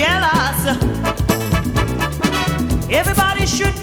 jealous. Everybody should